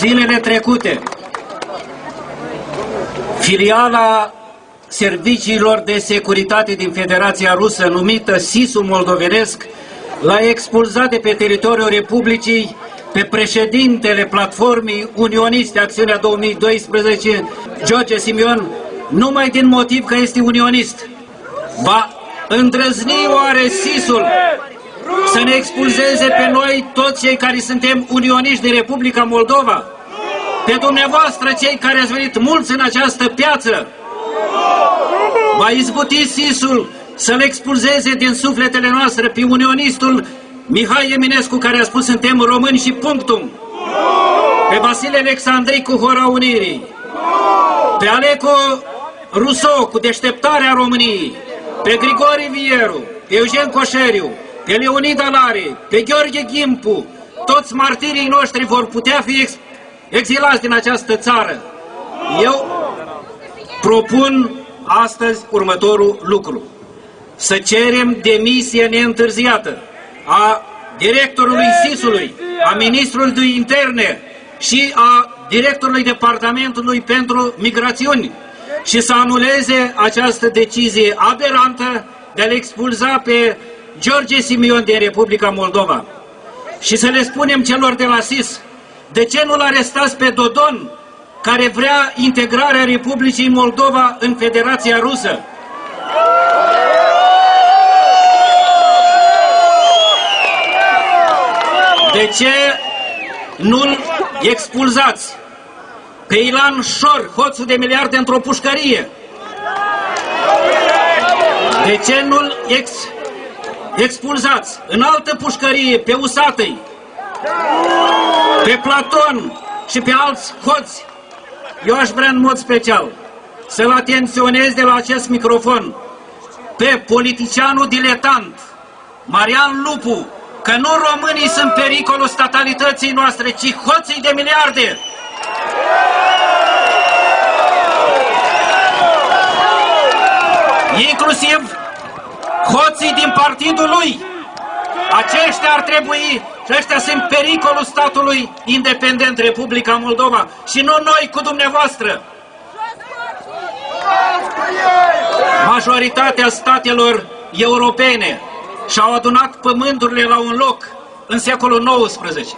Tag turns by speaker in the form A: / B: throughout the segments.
A: Zilele trecute, filiala serviciilor de securitate din Federația Rusă, numită SISU moldovenesc, l-a expulzat de pe teritoriul Republicii pe președintele platformei unioniste Acțiunea 2012, George Simion, numai din motiv că este unionist. Va îndrăzni oare SIS-ul să ne expulzeze pe noi toți cei care suntem unioniști din Republica Moldova? Pe dumneavoastră, cei care ați venit mulți în această piață, va izbuti SIS-ul să-l expulzeze din sufletele noastre pe unionistul Mihai Eminescu, care a spus suntem români și punctum. Pe Vasile Alexandrii cu Hora Unirii. Pe Aleco Rousseau cu deșteptarea României. Pe Grigori Vieru, pe Eugen Coșeriu, pe Leonid Alare, pe Gheorghe Gimpu, toți martirii noștri vor putea fi ex exilați din această țară. Eu propun astăzi următorul lucru. Să cerem demisie neîntârziată a directorului SIS-ului, a ministrului de interne și a directorului departamentului pentru migrațiuni și să anuleze această decizie aberantă de a-l expulza pe George Simion din Republica Moldova. Și să le spunem celor de la SIS, de ce nu-l arestați pe Dodon, care vrea integrarea Republicii Moldova în Federația Rusă? De ce nu-l expulzați? Pe Ilan Șor, hoțul de miliarde într-o pușcărie. De ce nu-l ex expulzați în altă pușcărie, pe Usatăi, pe Platon și pe alți hoți? Eu aș vrea în mod special să-l atenționez de la acest microfon pe politicianul diletant, Marian Lupu, că nu românii sunt pericolul statalității noastre, ci hoții de miliarde. Inclusiv hoții din partidul lui. Aceștia ar trebui, și ăștia sunt pericolul statului independent, Republica Moldova, și nu noi cu dumneavoastră. Majoritatea statelor europene și-au adunat pământurile la un loc în secolul XIX.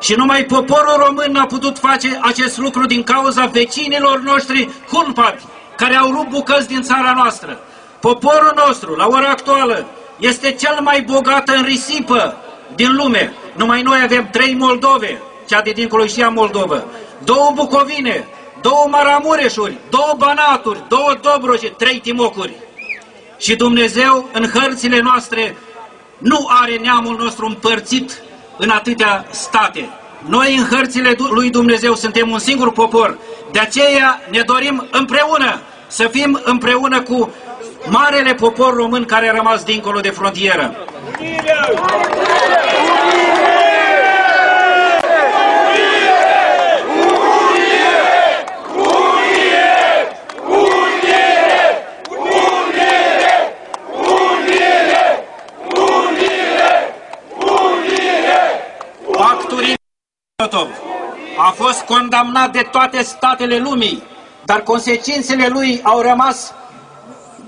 A: Și numai poporul român n-a putut face acest lucru din cauza vecinilor noștri hulpați, care au rupt bucăți din țara noastră. Poporul nostru, la ora actuală, este cel mai bogat în risipă din lume. Numai noi avem trei Moldove, cea de dincolo și a Moldovă, două Bucovine, două Maramureșuri, două Banaturi, două Dobroje, trei Timocuri. Și Dumnezeu, în hărțile noastre, nu are neamul nostru împărțit în atâtea state. Noi în hărțile lui Dumnezeu suntem un singur popor, de aceea ne dorim împreună să fim împreună cu marele popor român care a rămas dincolo de frontieră. a fost condamnat de toate statele lumii, dar consecințele lui au rămas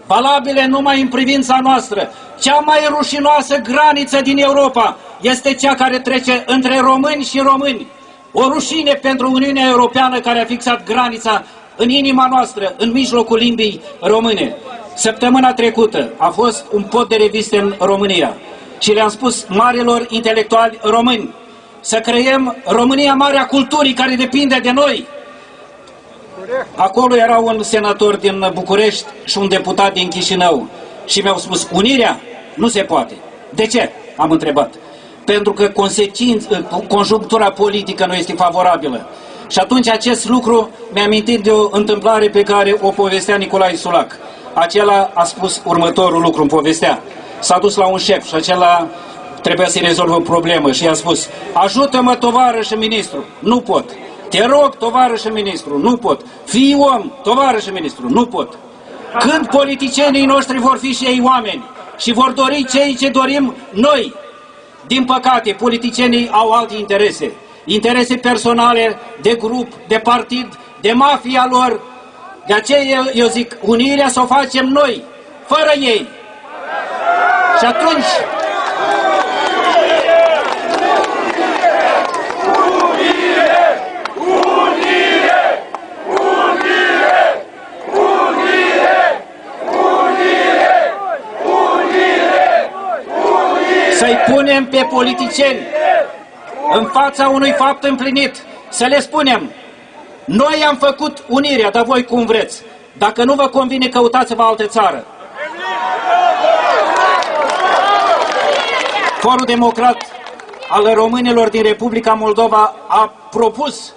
A: valabile numai în privința noastră. Cea mai rușinoasă graniță din Europa este cea care trece între români și români. O rușine pentru Uniunea Europeană care a fixat granița în inima noastră, în mijlocul limbii române. Săptămâna trecută a fost un pod de reviste în România și le-am spus marilor intelectuali români să creăm România Marea Culturii care depinde de noi, Acolo era un senator din București și un deputat din Chișinău și mi-au spus, unirea nu se poate. De ce? Am întrebat. Pentru că conjunctura politică nu este favorabilă. Și atunci acest lucru mi-a amintit de o întâmplare pe care o povestea Nicolae Sulac. Acela a spus următorul lucru în povestea. S-a dus la un șef și acela trebuia să-i rezolvă o problemă și i-a spus ajută-mă tovarăș ministru. Nu pot. Te rog, tovarășe ministru, nu pot. Fii om, tovarășe ministru, nu pot. Când politicienii noștri vor fi și ei oameni și vor dori cei ce dorim noi, din păcate, politicienii au alte interese. interese personale, de grup, de partid, de mafia lor. De aceea eu, eu zic, unirea să o facem noi, fără ei. Și atunci să-i punem pe politicieni în fața unui fapt împlinit, să le spunem, noi am făcut unirea, dar voi cum vreți. Dacă nu vă convine, căutați-vă altă țară. Forul Democrat al românilor din Republica Moldova a propus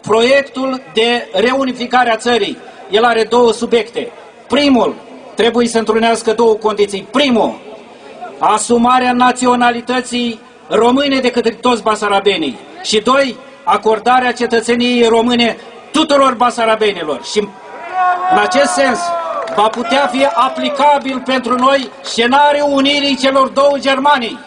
A: proiectul de reunificare a țării. El are două subiecte. Primul, trebuie să întrunească două condiții. Primul, asumarea naționalității române de către toți basarabenii. Și doi, acordarea cetățeniei române tuturor basarabenilor. Și în acest sens va putea fi aplicabil pentru noi scenariul unirii celor două Germanii.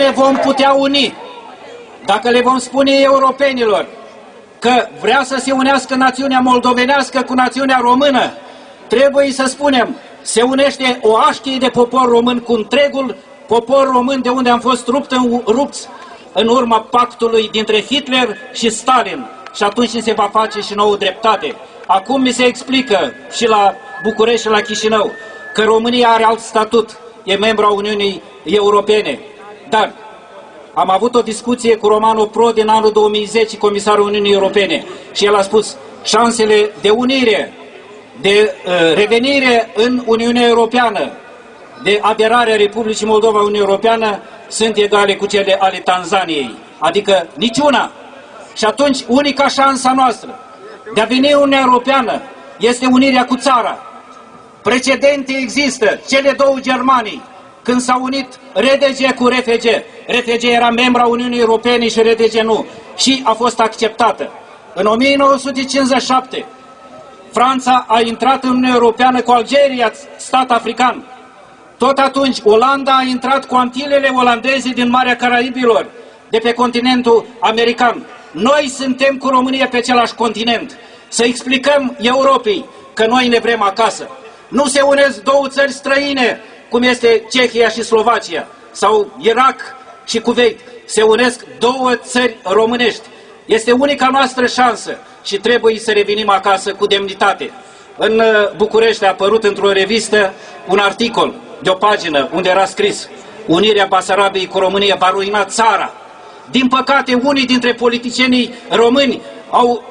A: Ne vom putea uni dacă le vom spune europenilor că vrea să se unească națiunea moldovenească cu națiunea română, trebuie să spunem, se unește o așchie de popor român cu întregul popor român de unde am fost rupt în, rupți în urma pactului dintre Hitler și Stalin. Și atunci se va face și nouă dreptate. Acum mi se explică și la București și la Chișinău că România are alt statut, e membru a Uniunii Europene. Dar am avut o discuție cu Romano Pro din anul 2010, comisarul Uniunii Europene, și el a spus șansele de unire, de uh, revenire în Uniunea Europeană, de aderare a Republicii Moldova în Uniunea Europeană sunt egale cu cele ale Tanzaniei, adică niciuna. Și atunci unica șansa noastră de a veni Uniunea Europeană este unirea cu țara. Precedente există, cele două Germanii, când s-a unit RDG cu RFG. RFG era membra Uniunii Europene și RDG nu. Și a fost acceptată. În 1957, Franța a intrat în Uniunea Europeană cu Algeria, stat african. Tot atunci, Olanda a intrat cu Antilele olandeze din Marea Caraibilor, de pe continentul american. Noi suntem cu România pe același continent. Să explicăm Europei că noi ne vrem acasă. Nu se unesc două țări străine cum este Cehia și Slovacia, sau Irak și Cuveit. Se unesc două țări românești. Este unica noastră șansă și trebuie să revenim acasă cu demnitate. În uh, București a apărut într-o revistă un articol de o pagină unde era scris Unirea Basarabiei cu România va ruina țara. Din păcate, unii dintre politicienii români au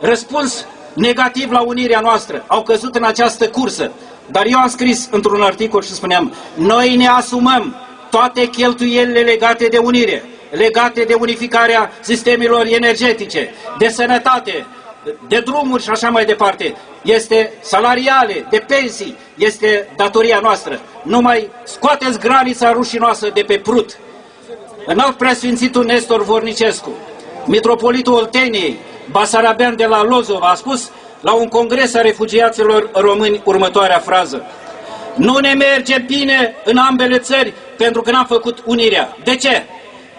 A: răspuns negativ la unirea noastră, au căzut în această cursă. Dar eu am scris într-un articol și spuneam, noi ne asumăm toate cheltuielile legate de unire, legate de unificarea sistemelor energetice, de sănătate, de drumuri și așa mai departe. Este salariale, de pensii, este datoria noastră. Numai scoateți granița rușinoasă de pe prut. În alt preasfințitul Nestor Vornicescu, mitropolitul Olteniei, Basarabean de la Lozov, a spus la un congres a refugiaților români următoarea frază. Nu ne merge bine în ambele țări pentru că n-am făcut unirea. De ce?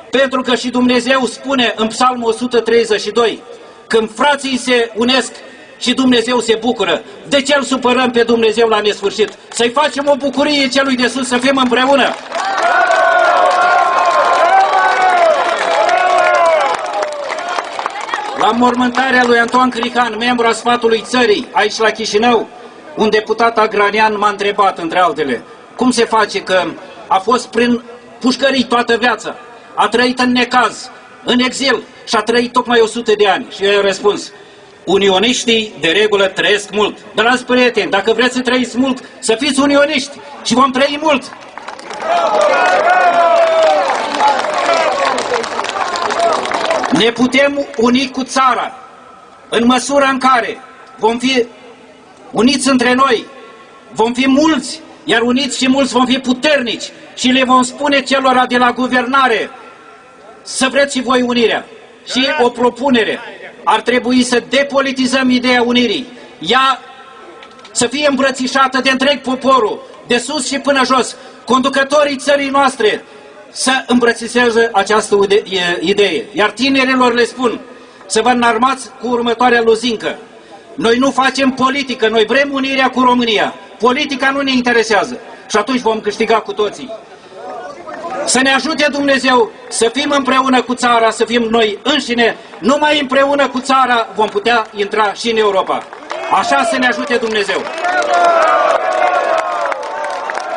A: Pentru că și Dumnezeu spune în Psalmul 132, când frații se unesc și Dumnezeu se bucură, de ce îl supărăm pe Dumnezeu la nesfârșit? Să-i facem o bucurie celui de sus, să fim împreună! La mormântarea lui Antoan Crican, membru al sfatului țării, aici la Chișinău, un deputat agrarian m-a întrebat, între altele, cum se face că a fost prin pușcării toată viața, a trăit în necaz, în exil și a trăit tocmai 100 de ani. Și eu i-am răspuns, unioniștii de regulă trăiesc mult. Dragi prieteni, dacă vreți să trăiți mult, să fiți unioniști și vom trăi mult. Ne putem uni cu țara în măsura în care vom fi uniți între noi, vom fi mulți, iar uniți și mulți vom fi puternici și le vom spune celor de la guvernare să vreți și voi unirea. Și o propunere. Ar trebui să depolitizăm ideea unirii. Ea să fie îmbrățișată de întreg poporul, de sus și până jos. Conducătorii țării noastre să îmbrățișeze această idee. Iar tinerilor le spun să vă înarmați cu următoarea luzincă. Noi nu facem politică, noi vrem unirea cu România. Politica nu ne interesează. Și atunci vom câștiga cu toții. Să ne ajute Dumnezeu să fim împreună cu țara, să fim noi înșine, numai împreună cu țara vom putea intra și în Europa. Așa să ne ajute Dumnezeu.